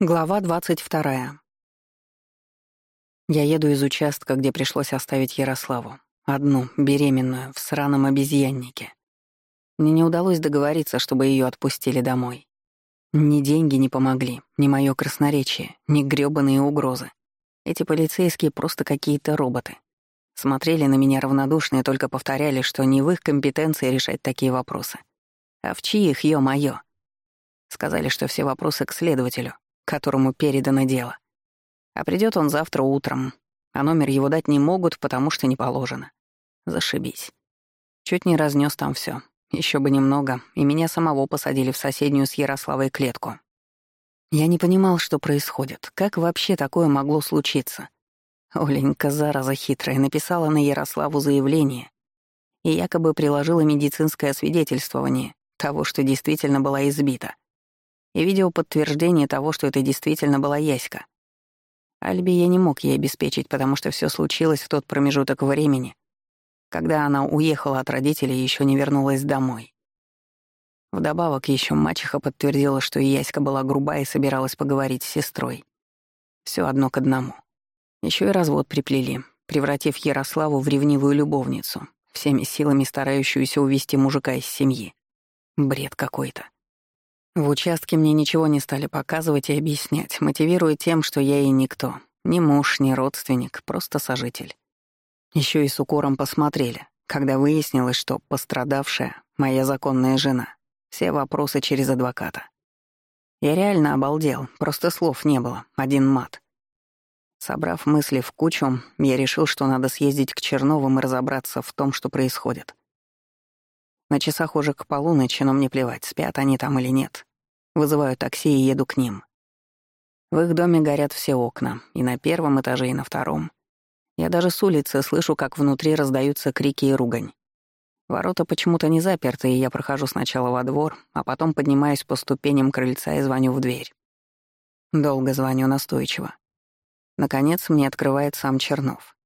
Глава двадцать вторая. Я еду из участка, где пришлось оставить Ярославу. Одну, беременную, в сраном обезьяннике. Мне не удалось договориться, чтобы ее отпустили домой. Ни деньги не помогли, ни мое красноречие, ни грёбаные угрозы. Эти полицейские просто какие-то роботы. Смотрели на меня равнодушно и только повторяли, что не в их компетенции решать такие вопросы. А в чьих, ё-моё? Сказали, что все вопросы к следователю, которому передано дело. А придет он завтра утром, а номер его дать не могут, потому что не положено. Зашибись. Чуть не разнес там все. Еще бы немного, и меня самого посадили в соседнюю с Ярославой клетку. Я не понимал, что происходит. Как вообще такое могло случиться? Оленька, зараза хитрая, написала на Ярославу заявление и якобы приложила медицинское свидетельствование того, что действительно была избита и видео подтверждение того, что это действительно была Яська. Альби я не мог ей обеспечить, потому что все случилось в тот промежуток времени, когда она уехала от родителей и еще не вернулась домой. Вдобавок еще мачеха подтвердила, что Яська была груба и собиралась поговорить с сестрой. Все одно к одному. Еще и развод приплели, превратив Ярославу в ревнивую любовницу, всеми силами старающуюся увести мужика из семьи. Бред какой-то. В участке мне ничего не стали показывать и объяснять, мотивируя тем, что я и никто. Ни муж, ни родственник, просто сожитель. Еще и с укором посмотрели, когда выяснилось, что пострадавшая — моя законная жена. Все вопросы через адвоката. Я реально обалдел, просто слов не было, один мат. Собрав мысли в кучу, я решил, что надо съездить к Черновым и разобраться в том, что происходит. На часах уже к полуночи, но мне плевать, спят они там или нет. Вызываю такси и еду к ним. В их доме горят все окна, и на первом этаже, и на втором. Я даже с улицы слышу, как внутри раздаются крики и ругань. Ворота почему-то не заперты, и я прохожу сначала во двор, а потом поднимаюсь по ступеням крыльца и звоню в дверь. Долго звоню настойчиво. Наконец мне открывает сам Чернов.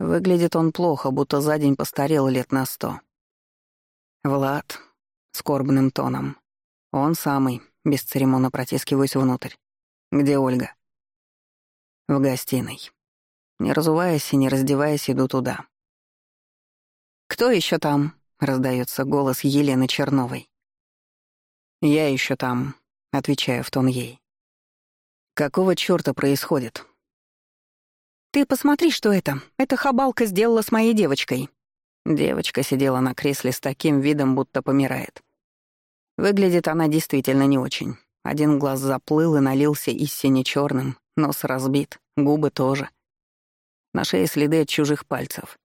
Выглядит он плохо, будто за день постарел лет на сто. «Влад», — скорбным тоном. «Он самый, Бесцеремонно протискиваюсь внутрь. Где Ольга? В гостиной. Не разуваясь и не раздеваясь, иду туда. «Кто еще там?» — раздается голос Елены Черновой. «Я еще там», — отвечаю в тон ей. «Какого чёрта происходит?» «Ты посмотри, что это. Эта хабалка сделала с моей девочкой». Девочка сидела на кресле с таким видом, будто помирает. Выглядит она действительно не очень. Один глаз заплыл и налился истине черным, нос разбит, губы тоже. На шее следы от чужих пальцев.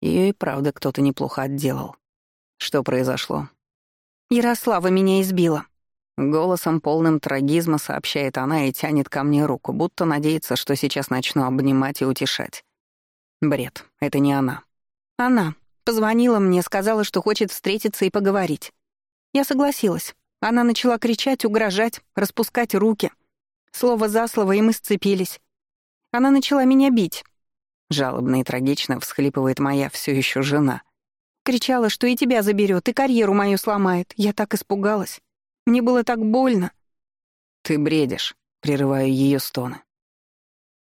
Ее и правда кто-то неплохо отделал. Что произошло? «Ярослава меня избила», Голосом, полным трагизма, сообщает она и тянет ко мне руку, будто надеется, что сейчас начну обнимать и утешать. Бред, это не она. Она. Позвонила мне, сказала, что хочет встретиться и поговорить. Я согласилась. Она начала кричать, угрожать, распускать руки. Слово за слово, и мы сцепились. Она начала меня бить. Жалобно и трагично всхлипывает моя все еще жена. Кричала, что и тебя заберет, и карьеру мою сломает. Я так испугалась. Мне было так больно. Ты бредишь, прерываю ее стоны.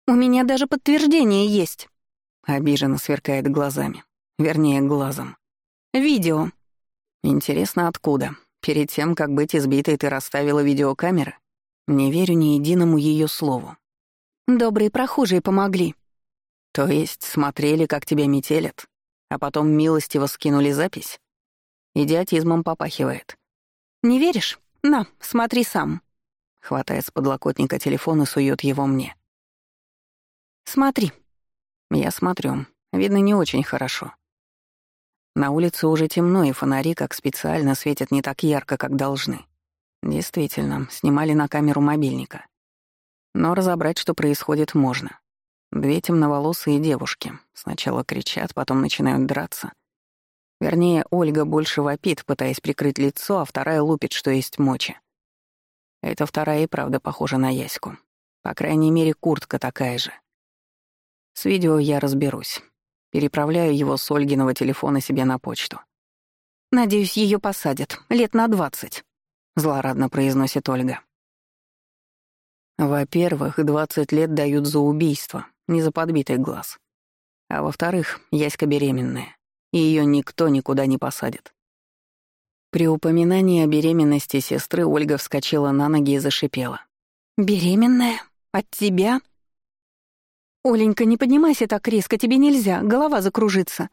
У меня даже подтверждение есть. Обиженно сверкает глазами. Вернее, глазом. Видео. Интересно, откуда? Перед тем, как быть избитой, ты расставила видеокамеры? Не верю ни единому ее слову. Добрые прохожие помогли. То есть смотрели, как тебя метелят, а потом милостиво скинули запись? Идиотизмом попахивает. Не веришь? На, смотри сам. Хватает с подлокотника телефон и сует его мне. Смотри. Я смотрю. Видно, не очень хорошо. На улице уже темно, и фонари, как специально, светят не так ярко, как должны. Действительно, снимали на камеру мобильника. Но разобрать, что происходит, можно. Две темноволосые девушки. Сначала кричат, потом начинают драться. Вернее, Ольга больше вопит, пытаясь прикрыть лицо, а вторая лупит, что есть мочи. Эта вторая и правда похожа на Яську. По крайней мере, куртка такая же. С видео я разберусь. Переправляю его с Ольгиного телефона себе на почту. «Надеюсь, ее посадят. Лет на двадцать», — злорадно произносит Ольга. Во-первых, 20 лет дают за убийство, не за подбитый глаз. А во-вторых, Яська беременная, и ее никто никуда не посадит. При упоминании о беременности сестры Ольга вскочила на ноги и зашипела. «Беременная? От тебя?» «Оленька, не поднимайся так резко, тебе нельзя, голова закружится».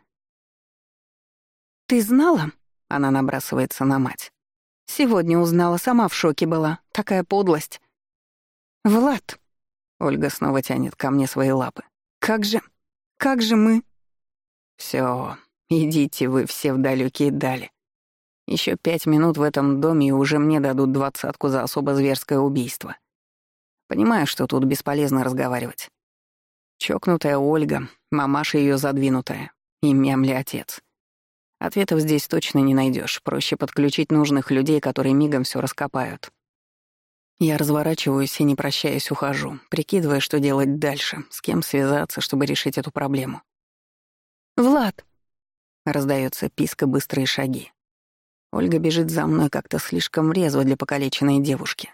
«Ты знала?» — она набрасывается на мать. «Сегодня узнала, сама в шоке была. Такая подлость». «Влад!» — Ольга снова тянет ко мне свои лапы. «Как же... как же мы...» Все, идите вы все в далекие дали. Еще пять минут в этом доме, и уже мне дадут двадцатку за особо зверское убийство. Понимаю, что тут бесполезно разговаривать. Чокнутая Ольга, мамаша ее задвинутая, и мямли отец. Ответов здесь точно не найдешь. Проще подключить нужных людей, которые мигом все раскопают. Я разворачиваюсь и, не прощаясь, ухожу, прикидывая, что делать дальше, с кем связаться, чтобы решить эту проблему. «Влад!» — раздается писка быстрые шаги. Ольга бежит за мной как-то слишком резво для покалеченной девушки.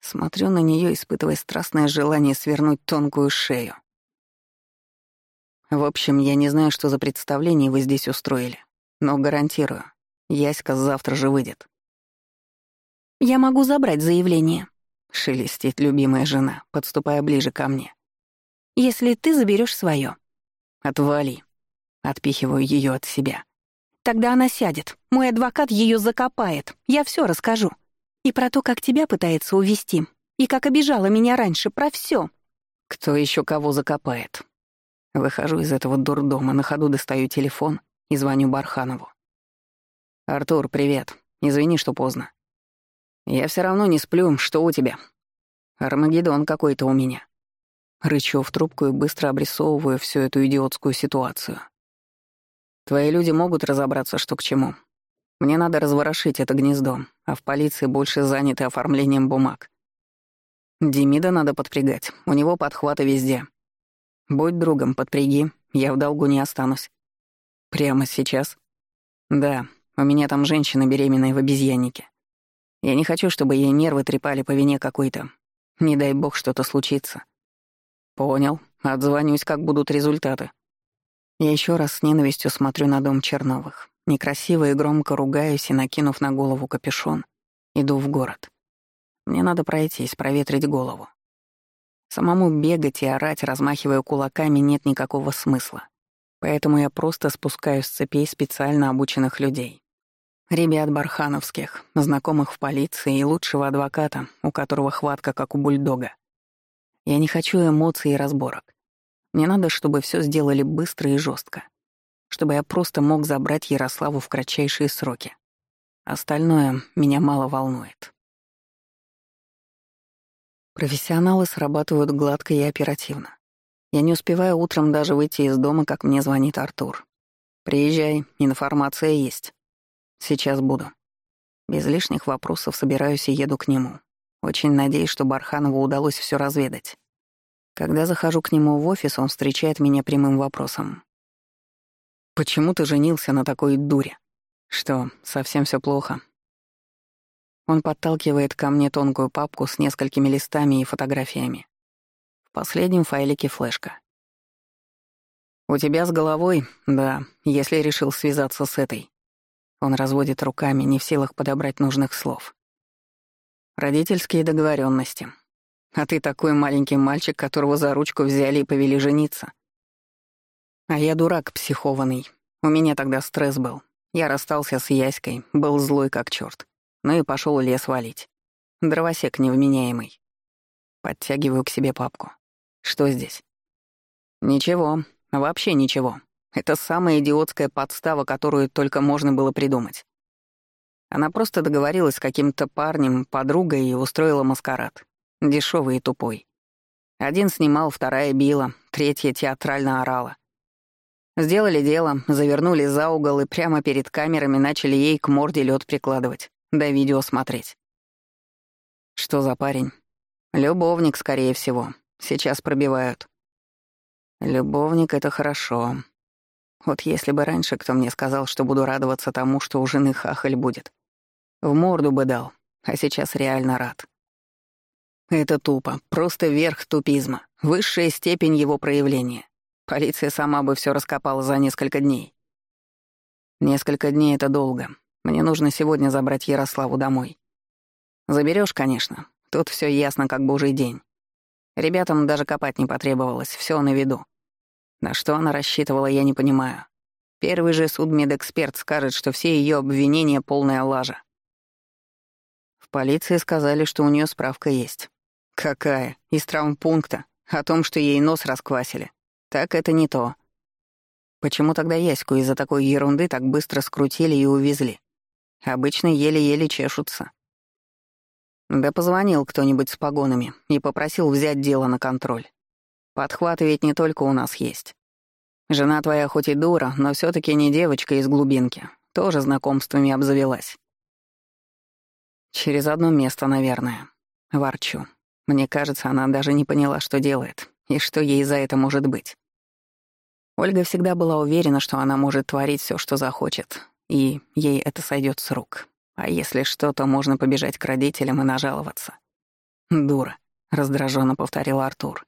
Смотрю на нее, испытывая страстное желание свернуть тонкую шею. В общем, я не знаю, что за представление вы здесь устроили, но гарантирую, Яська завтра же выйдет. «Я могу забрать заявление», — шелестит любимая жена, подступая ближе ко мне. «Если ты заберешь свое. «Отвали», — отпихиваю ее от себя. «Тогда она сядет. Мой адвокат ее закопает. Я все расскажу. И про то, как тебя пытается увести, и как обижала меня раньше, про все. «Кто еще кого закопает?» Выхожу из этого дурдома, на ходу достаю телефон и звоню Барханову. «Артур, привет. Извини, что поздно. Я все равно не сплю. Что у тебя?» «Армагеддон какой-то у меня». Рычу в трубку и быстро обрисовываю всю эту идиотскую ситуацию. «Твои люди могут разобраться, что к чему. Мне надо разворошить это гнездо, а в полиции больше заняты оформлением бумаг. Демида надо подпрягать, у него подхваты везде. Будь другом, подпряги, я в долгу не останусь. Прямо сейчас? Да, у меня там женщина беременная в обезьяннике. Я не хочу, чтобы ей нервы трепали по вине какой-то. Не дай бог что-то случится. Понял. Отзвонюсь, как будут результаты. Я еще раз с ненавистью смотрю на дом Черновых. Некрасиво и громко ругаюсь и, накинув на голову капюшон, иду в город. Мне надо пройтись, проветрить голову. Самому бегать и орать, размахивая кулаками, нет никакого смысла. Поэтому я просто спускаю с цепей специально обученных людей. Ребят бархановских, знакомых в полиции и лучшего адвоката, у которого хватка, как у бульдога. Я не хочу эмоций и разборок. Мне надо, чтобы все сделали быстро и жестко, Чтобы я просто мог забрать Ярославу в кратчайшие сроки. Остальное меня мало волнует. Профессионалы срабатывают гладко и оперативно. Я не успеваю утром даже выйти из дома, как мне звонит Артур. «Приезжай, информация есть». «Сейчас буду». Без лишних вопросов собираюсь и еду к нему. Очень надеюсь, что Барханову удалось все разведать. Когда захожу к нему в офис, он встречает меня прямым вопросом. «Почему ты женился на такой дуре? Что, совсем все плохо?» Он подталкивает ко мне тонкую папку с несколькими листами и фотографиями. В последнем файлике флешка. «У тебя с головой, да, если решил связаться с этой». Он разводит руками, не в силах подобрать нужных слов. Родительские договоренности. А ты такой маленький мальчик, которого за ручку взяли и повели жениться. А я дурак психованный. У меня тогда стресс был. Я расстался с Яськой, был злой как чёрт. Ну и пошел лес валить. Дровосек невменяемый. Подтягиваю к себе папку. Что здесь? Ничего, вообще ничего. Это самая идиотская подстава, которую только можно было придумать. Она просто договорилась с каким-то парнем, подругой и устроила маскарад. Дешевый и тупой. Один снимал, вторая била, третья театрально орала. Сделали дело, завернули за угол и прямо перед камерами начали ей к морде лед прикладывать. Да видео смотреть. Что за парень? Любовник, скорее всего. Сейчас пробивают. Любовник — это хорошо. Вот если бы раньше кто мне сказал, что буду радоваться тому, что у жены хахаль будет. В морду бы дал, а сейчас реально рад. Это тупо, просто верх тупизма, высшая степень его проявления. Полиция сама бы все раскопала за несколько дней. Несколько дней — это долго. Мне нужно сегодня забрать Ярославу домой. Заберешь, конечно. Тут все ясно, как божий день. Ребятам даже копать не потребовалось, все на виду. На что она рассчитывала, я не понимаю. Первый же судмедэксперт скажет, что все ее обвинения — полная лажа. В полиции сказали, что у нее справка есть. Какая? Из травмпункта. О том, что ей нос расквасили. Так это не то. Почему тогда Яську из-за такой ерунды так быстро скрутили и увезли? Обычно еле-еле чешутся. Да позвонил кто-нибудь с погонами и попросил взять дело на контроль. Подхваты ведь не только у нас есть. Жена твоя хоть и дура, но все таки не девочка из глубинки. Тоже знакомствами обзавелась. Через одно место, наверное. Ворчу. Мне кажется, она даже не поняла, что делает, и что ей за это может быть. Ольга всегда была уверена, что она может творить все, что захочет, и ей это сойдет с рук. А если что, то можно побежать к родителям и нажаловаться. «Дура», — раздраженно повторил Артур.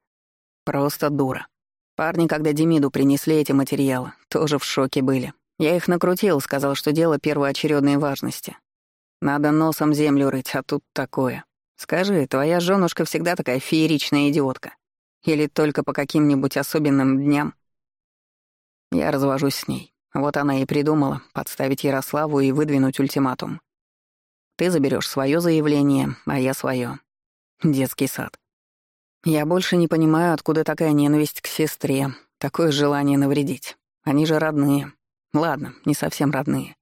«Просто дура. Парни, когда Демиду принесли эти материалы, тоже в шоке были. Я их накрутил, сказал, что дело первоочередной важности. Надо носом землю рыть, а тут такое. Скажи, твоя женушка всегда такая фееричная идиотка? Или только по каким-нибудь особенным дням? Я развожусь с ней. Вот она и придумала подставить Ярославу и выдвинуть ультиматум. Ты заберешь свое заявление, а я свое. Детский сад. Я больше не понимаю, откуда такая ненависть к сестре, такое желание навредить. Они же родные. Ладно, не совсем родные.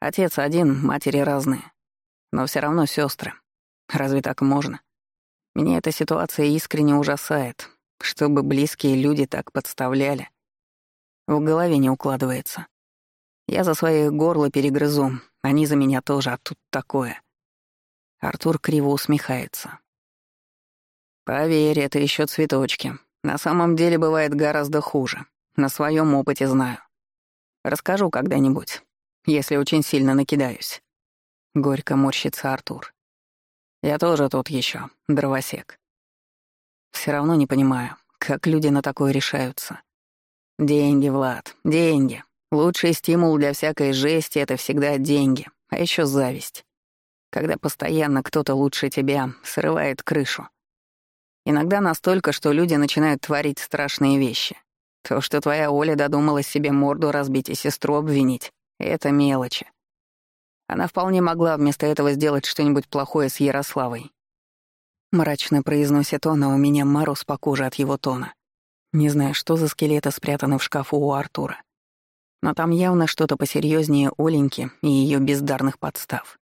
Отец один, матери разные. Но все равно сестры. Разве так можно? Меня эта ситуация искренне ужасает. Чтобы близкие люди так подставляли. В голове не укладывается. Я за свое горло перегрызу, они за меня тоже, а тут такое. Артур криво усмехается. Поверь, это еще цветочки. На самом деле бывает гораздо хуже. На своем опыте знаю. Расскажу когда-нибудь, если очень сильно накидаюсь. Горько морщится Артур. Я тоже тут еще дровосек. Все равно не понимаю, как люди на такое решаются. Деньги, Влад, деньги. Лучший стимул для всякой жести — это всегда деньги, а еще зависть. Когда постоянно кто-то лучше тебя срывает крышу. Иногда настолько, что люди начинают творить страшные вещи. То, что твоя Оля додумалась себе морду разбить и сестру обвинить, — это мелочи. Она вполне могла вместо этого сделать что-нибудь плохое с Ярославой. Мрачно произносит он, а у меня мороз по коже от его тона. Не знаю, что за скелеты спрятаны в шкафу у Артура. Но там явно что-то посерьезнее Оленьки и ее бездарных подстав.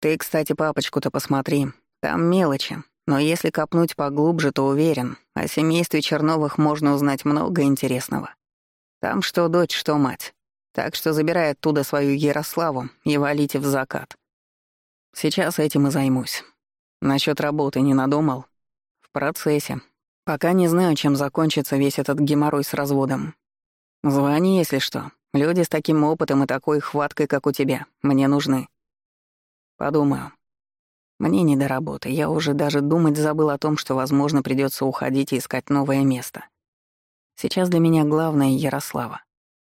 Ты, кстати, папочку-то посмотри. Там мелочи, но если копнуть поглубже, то уверен, о семействе Черновых можно узнать много интересного. Там что дочь, что мать. Так что забирай оттуда свою Ярославу и валите в закат. Сейчас этим и займусь. Насчет работы не надумал? В процессе. Пока не знаю, чем закончится весь этот геморрой с разводом. Звони, если что. Люди с таким опытом и такой хваткой, как у тебя, мне нужны. Подумаю. Мне не до работы, я уже даже думать забыл о том, что, возможно, придется уходить и искать новое место. Сейчас для меня главное — Ярослава.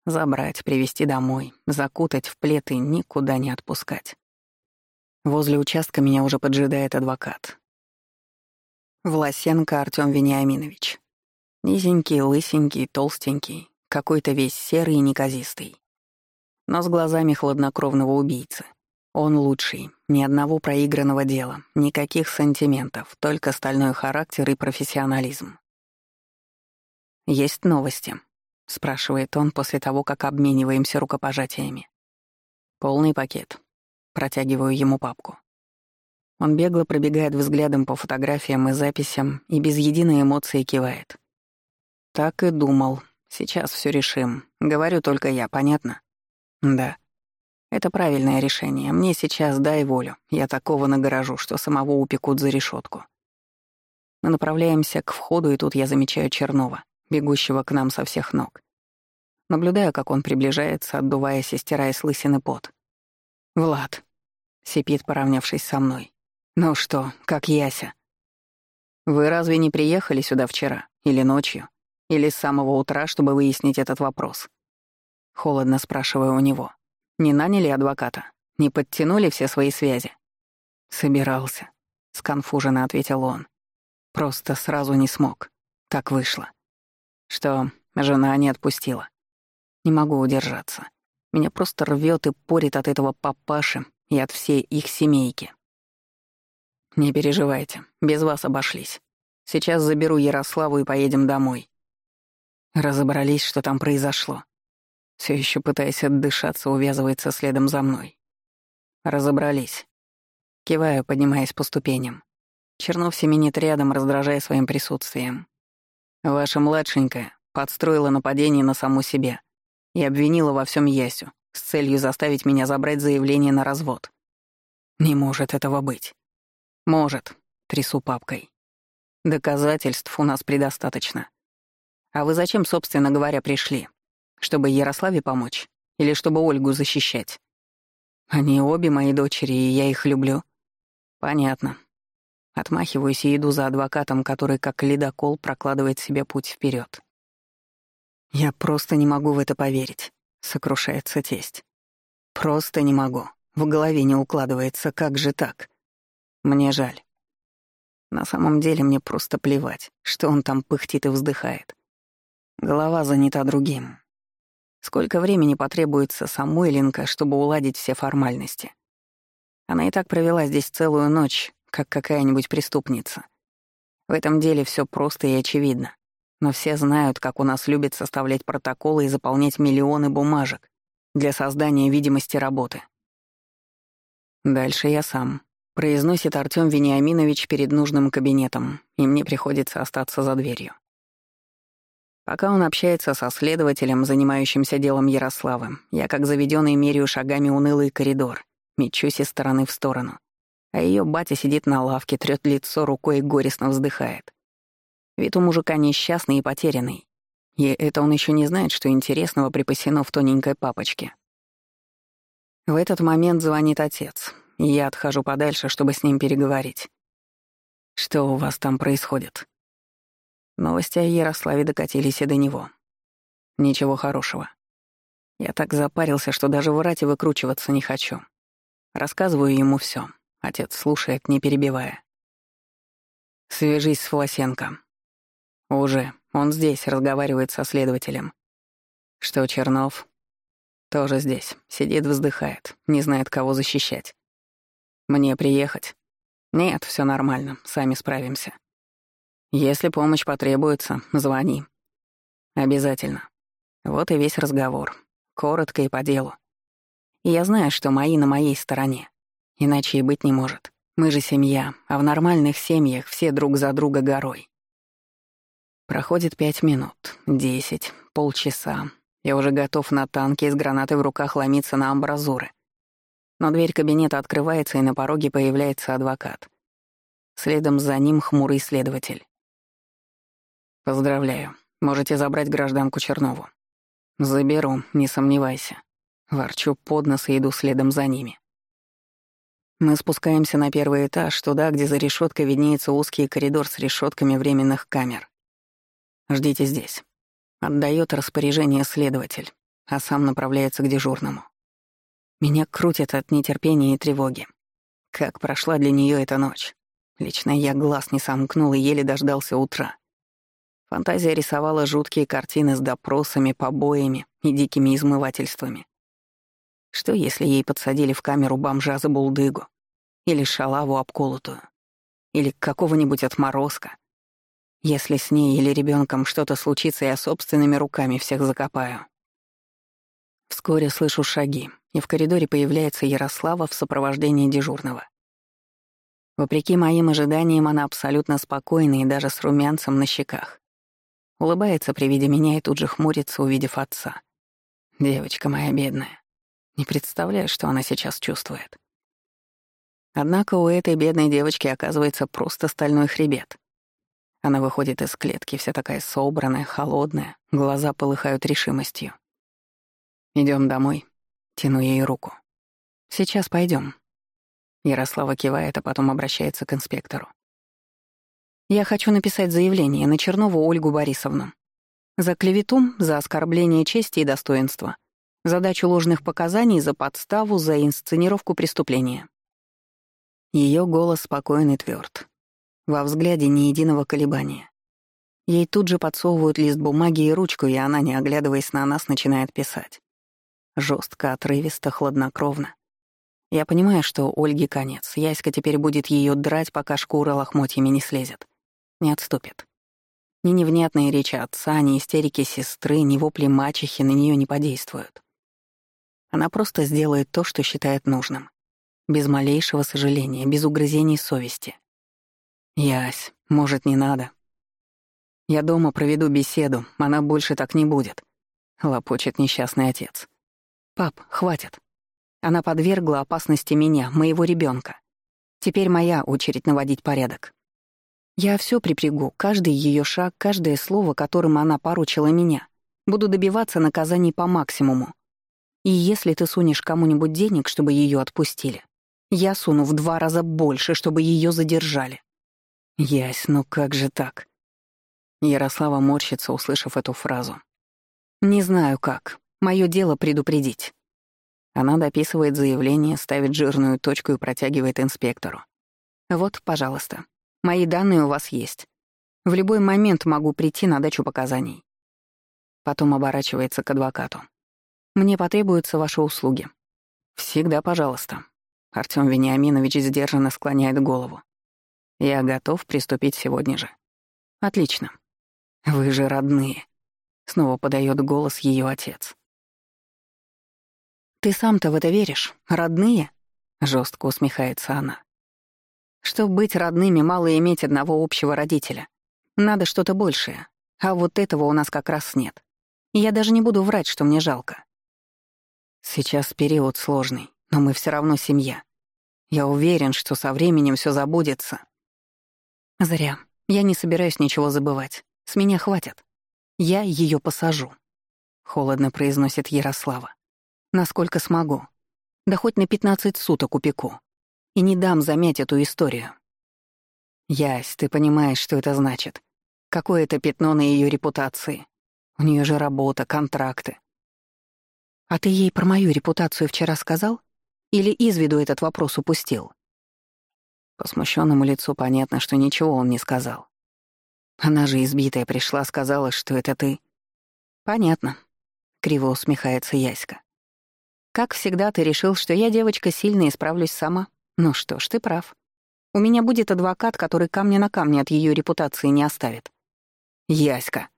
Забрать, привести домой, закутать в плед и никуда не отпускать. Возле участка меня уже поджидает адвокат. Власенко Артём Вениаминович. Низенький, лысенький, толстенький, какой-то весь серый и неказистый. Но с глазами хладнокровного убийцы. Он лучший. Ни одного проигранного дела, никаких сантиментов, только стальной характер и профессионализм. «Есть новости?» — спрашивает он после того, как обмениваемся рукопожатиями. «Полный пакет». Протягиваю ему папку. Он бегло пробегает взглядом по фотографиям и записям и без единой эмоции кивает. «Так и думал. Сейчас все решим. Говорю только я, понятно?» «Да». Это правильное решение. Мне сейчас дай волю. Я такого нагоражу, что самого упекут за решетку. Мы направляемся к входу, и тут я замечаю Чернова, бегущего к нам со всех ног. Наблюдаю, как он приближается, отдуваясь и стирая с лысины пот. «Влад», — сипит, поравнявшись со мной. «Ну что, как Яся?» «Вы разве не приехали сюда вчера? Или ночью? Или с самого утра, чтобы выяснить этот вопрос?» Холодно спрашиваю у него. «Не наняли адвоката? Не подтянули все свои связи?» «Собирался», — сконфуженно ответил он. «Просто сразу не смог. Так вышло. Что, жена не отпустила. Не могу удержаться. Меня просто рвет и порит от этого папаши и от всей их семейки. Не переживайте, без вас обошлись. Сейчас заберу Ярославу и поедем домой. Разобрались, что там произошло. Все еще пытаясь отдышаться, увязывается следом за мной. Разобрались. Киваю, поднимаясь по ступеням. Чернов семенит рядом, раздражая своим присутствием. Ваша младшенькая подстроила нападение на саму себя и обвинила во всем Ясю с целью заставить меня забрать заявление на развод. Не может этого быть. Может, трясу папкой. Доказательств у нас предостаточно. А вы зачем, собственно говоря, пришли? Чтобы Ярославе помочь? Или чтобы Ольгу защищать? Они обе мои дочери, и я их люблю. Понятно. Отмахиваюсь и иду за адвокатом, который как ледокол прокладывает себе путь вперед. «Я просто не могу в это поверить», — сокрушается тесть. «Просто не могу. В голове не укладывается, как же так? Мне жаль. На самом деле мне просто плевать, что он там пыхтит и вздыхает. Голова занята другим. Сколько времени потребуется Самуэленко, чтобы уладить все формальности? Она и так провела здесь целую ночь, как какая-нибудь преступница. В этом деле все просто и очевидно. Но все знают, как у нас любят составлять протоколы и заполнять миллионы бумажек для создания видимости работы. Дальше я сам. Произносит Артём Вениаминович перед нужным кабинетом, и мне приходится остаться за дверью. Пока он общается со следователем, занимающимся делом Ярославы, я как заведённый меряю шагами унылый коридор, мечусь из стороны в сторону. А её батя сидит на лавке, трёт лицо рукой и горестно вздыхает. Вид у мужика несчастный и потерянный. И это он еще не знает, что интересного припасено в тоненькой папочке. В этот момент звонит отец, я отхожу подальше, чтобы с ним переговорить. «Что у вас там происходит?» Новости о Ярославе докатились и до него. Ничего хорошего. Я так запарился, что даже врать и выкручиваться не хочу. Рассказываю ему все. Отец слушает, не перебивая. «Свяжись с Власенко. «Уже. Он здесь, разговаривает со следователем». «Что, Чернов?» «Тоже здесь. Сидит, вздыхает. Не знает, кого защищать». «Мне приехать?» «Нет, все нормально. Сами справимся». «Если помощь потребуется, звони». «Обязательно». Вот и весь разговор. Коротко и по делу. И я знаю, что мои на моей стороне. Иначе и быть не может. Мы же семья, а в нормальных семьях все друг за друга горой. Проходит пять минут, десять, полчаса. Я уже готов на танке с гранатой в руках ломиться на амбразуры. Но дверь кабинета открывается, и на пороге появляется адвокат. Следом за ним хмурый следователь. «Поздравляю. Можете забрать гражданку Чернову». «Заберу, не сомневайся». Ворчу под нос и иду следом за ними. Мы спускаемся на первый этаж, туда, где за решеткой виднеется узкий коридор с решетками временных камер. Ждите здесь. Отдает распоряжение следователь, а сам направляется к дежурному. Меня крутит от нетерпения и тревоги. Как прошла для нее эта ночь. Лично я глаз не сомкнул и еле дождался утра. Фантазия рисовала жуткие картины с допросами, побоями и дикими измывательствами. Что, если ей подсадили в камеру бомжа за булдыгу? Или шалаву обколотую? Или какого-нибудь отморозка? Если с ней или ребенком что-то случится, я собственными руками всех закопаю. Вскоре слышу шаги, и в коридоре появляется Ярослава в сопровождении дежурного. Вопреки моим ожиданиям, она абсолютно спокойна и даже с румянцем на щеках. Улыбается при виде меня и тут же хмурится, увидев отца. Девочка моя бедная. Не представляю, что она сейчас чувствует. Однако у этой бедной девочки оказывается просто стальной хребет. Она выходит из клетки, вся такая собранная, холодная, глаза полыхают решимостью. Идем домой. Тяну ей руку. Сейчас пойдем. Ярослава кивает, а потом обращается к инспектору. «Я хочу написать заявление на Чернову Ольгу Борисовну. За клевету, за оскорбление чести и достоинства, за дачу ложных показаний, за подставу, за инсценировку преступления». Ее голос спокоен и тверд. Во взгляде ни единого колебания. Ей тут же подсовывают лист бумаги и ручку, и она, не оглядываясь на нас, начинает писать. Жестко, отрывисто, хладнокровно. Я понимаю, что Ольге конец. Яська теперь будет ее драть, пока шкура лохмотьями не слезет. Не отступит. Ни невнятные речи отца, ни истерики сестры, ни вопли мачехи на нее не подействуют. Она просто сделает то, что считает нужным. Без малейшего сожаления, без угрызений совести. «Ясь, может, не надо?» «Я дома проведу беседу, она больше так не будет», — лопочет несчастный отец. «Пап, хватит. Она подвергла опасности меня, моего ребенка. Теперь моя очередь наводить порядок. Я все припрягу, каждый ее шаг, каждое слово, которым она поручила меня. Буду добиваться наказаний по максимуму. И если ты сунешь кому-нибудь денег, чтобы ее отпустили, я суну в два раза больше, чтобы ее задержали. Ясь, ну как же так? Ярослава морщится, услышав эту фразу. Не знаю как. Мое дело предупредить. Она дописывает заявление, ставит жирную точку и протягивает инспектору. Вот, пожалуйста. Мои данные у вас есть. В любой момент могу прийти на дачу показаний. Потом оборачивается к адвокату. Мне потребуются ваши услуги. Всегда, пожалуйста. Артём Вениаминович сдержанно склоняет голову. Я готов приступить сегодня же. Отлично. Вы же родные. Снова подает голос ее отец. Ты сам-то в это веришь? Родные? Жестко усмехается она. Чтобы быть родными, мало иметь одного общего родителя. Надо что-то большее. А вот этого у нас как раз нет. Я даже не буду врать, что мне жалко. Сейчас период сложный, но мы все равно семья. Я уверен, что со временем все забудется. Зря. Я не собираюсь ничего забывать. С меня хватит. Я ее посажу. Холодно произносит Ярослава. Насколько смогу. Да хоть на 15 суток упеку. И не дам замять эту историю. Ясь, ты понимаешь, что это значит? Какое это пятно на ее репутации? У нее же работа, контракты. А ты ей про мою репутацию вчера сказал? Или из виду этот вопрос упустил? По смущенному лицу понятно, что ничего он не сказал. Она же избитая пришла, сказала, что это ты. Понятно. Криво усмехается Яська. Как всегда, ты решил, что я девочка сильная и справлюсь сама. Ну что ж, ты прав. У меня будет адвокат, который камня на камне от ее репутации не оставит. Яська,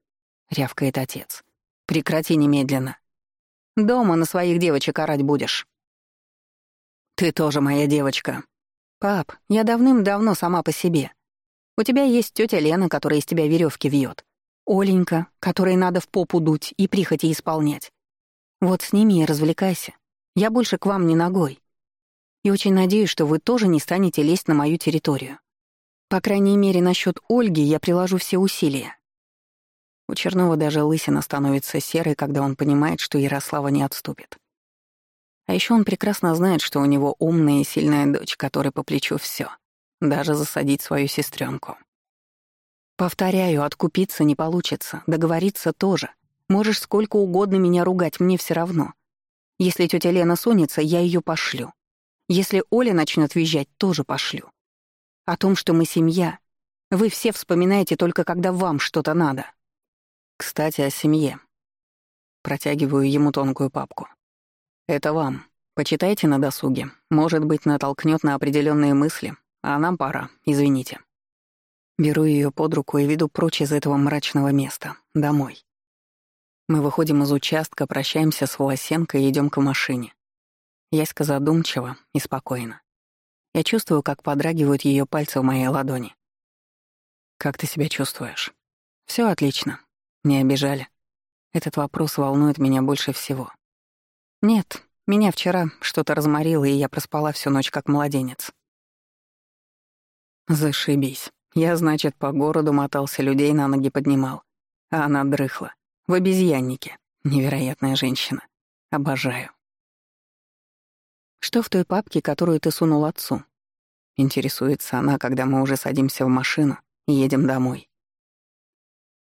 рявкает отец. Прекрати немедленно. Дома на своих девочек орать будешь. Ты тоже моя девочка. Пап, я давным-давно сама по себе. У тебя есть тетя Лена, которая из тебя веревки вьет. Оленька, которой надо в попу дуть и прихоти исполнять. Вот с ними и развлекайся. Я больше к вам не ногой. И очень надеюсь, что вы тоже не станете лезть на мою территорию. По крайней мере, насчет Ольги я приложу все усилия. У Чернова даже лысина становится серой, когда он понимает, что Ярослава не отступит. А еще он прекрасно знает, что у него умная и сильная дочь, которой по плечу все, даже засадить свою сестренку. Повторяю, откупиться не получится, договориться тоже. Можешь сколько угодно меня ругать, мне все равно. Если тетя Лена сунется, я ее пошлю. Если Оля начнет визжать, тоже пошлю. О том, что мы семья, вы все вспоминаете только когда вам что-то надо. Кстати, о семье. Протягиваю ему тонкую папку. Это вам. Почитайте на досуге. Может быть, натолкнет на определенные мысли. А нам пора, извините. Беру ее под руку и веду прочь из этого мрачного места. Домой. Мы выходим из участка, прощаемся с Волосенко и идем к машине. Яська задумчиво и спокойно. Я чувствую, как подрагивают ее пальцы в моей ладони. «Как ты себя чувствуешь?» Все отлично. Не обижали? Этот вопрос волнует меня больше всего. Нет, меня вчера что-то разморило, и я проспала всю ночь как младенец. Зашибись. Я, значит, по городу мотался, людей на ноги поднимал. А она дрыхла. В обезьяннике. Невероятная женщина. Обожаю. Что в той папке, которую ты сунул отцу? Интересуется она, когда мы уже садимся в машину и едем домой.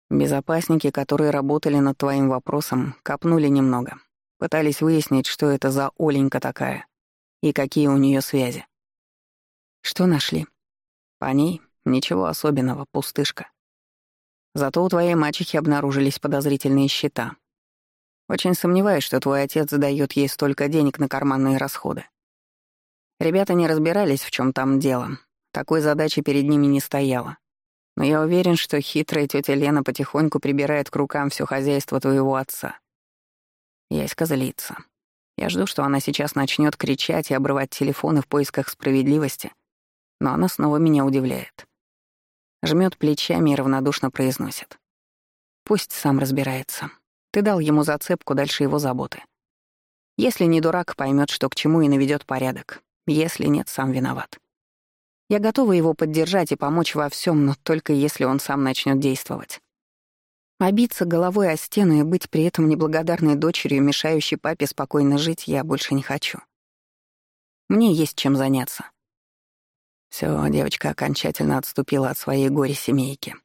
Безопасники, которые работали над твоим вопросом, копнули немного. Пытались выяснить, что это за Оленька такая и какие у нее связи. Что нашли? По ней ничего особенного, пустышка. Зато у твоей мачехи обнаружились подозрительные счета. Очень сомневаюсь, что твой отец дает ей столько денег на карманные расходы. Ребята не разбирались, в чем там дело. Такой задачи перед ними не стояло. Но я уверен, что хитрая тетя Лена потихоньку прибирает к рукам все хозяйство твоего отца. Яська злится. Я жду, что она сейчас начнет кричать и обрывать телефоны в поисках справедливости, но она снова меня удивляет. Жмет плечами и равнодушно произносит. Пусть сам разбирается. Ты дал ему зацепку дальше его заботы. Если не дурак, поймет, что к чему и наведет порядок. Если нет, сам виноват. Я готова его поддержать и помочь во всем, но только если он сам начнет действовать. Обиться головой о стену и быть при этом неблагодарной дочерью, мешающей папе спокойно жить, я больше не хочу. Мне есть чем заняться. Все, девочка окончательно отступила от своей горе-семейки.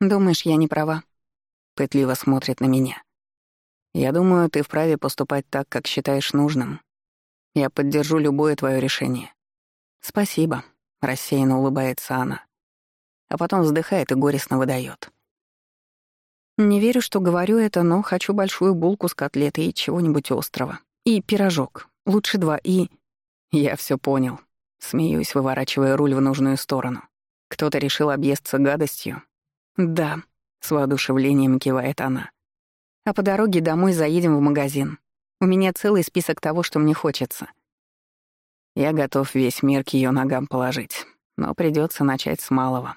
Думаешь, я не права? Пытливо смотрит на меня. Я думаю, ты вправе поступать так, как считаешь нужным. Я поддержу любое твое решение. Спасибо. — рассеянно улыбается она. А потом вздыхает и горестно выдает. «Не верю, что говорю это, но хочу большую булку с котлетой и чего-нибудь острого. И пирожок. Лучше два. И...» «Я все понял». Смеюсь, выворачивая руль в нужную сторону. Кто-то решил объесться гадостью. «Да», — с воодушевлением кивает она. «А по дороге домой заедем в магазин. У меня целый список того, что мне хочется. Я готов весь мир к ее ногам положить, но придется начать с малого.